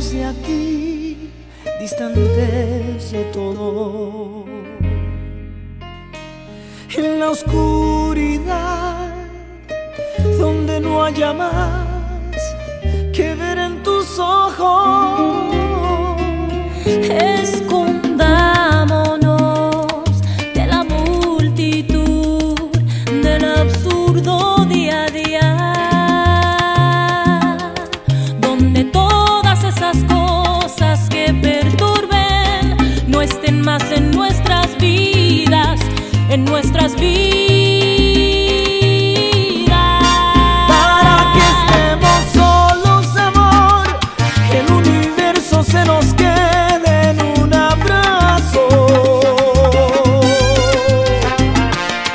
de aquí, distantes de todo. En la oscuridad, donde no haya más que ver en tus ojos. en nuestras vidas. Para que estemos solos, amor, que el universo se nos quede en un abrazo.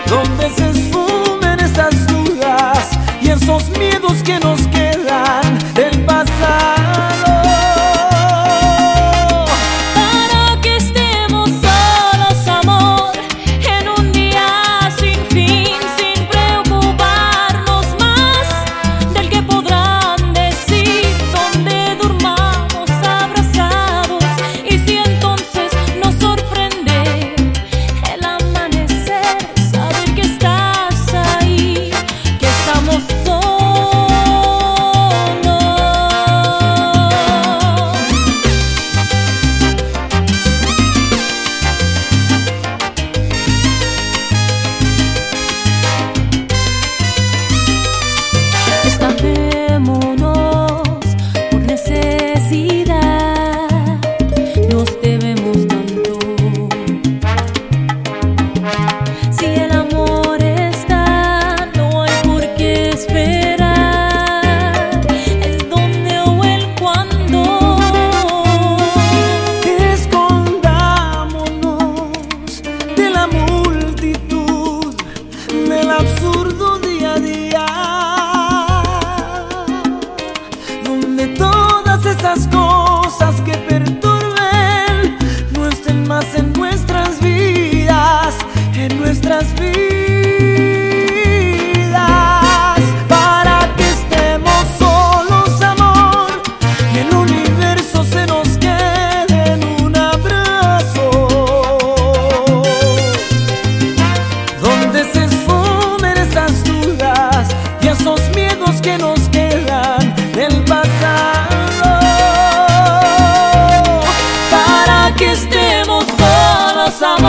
Donde se esfumen esas dudas y esos miedos que nos some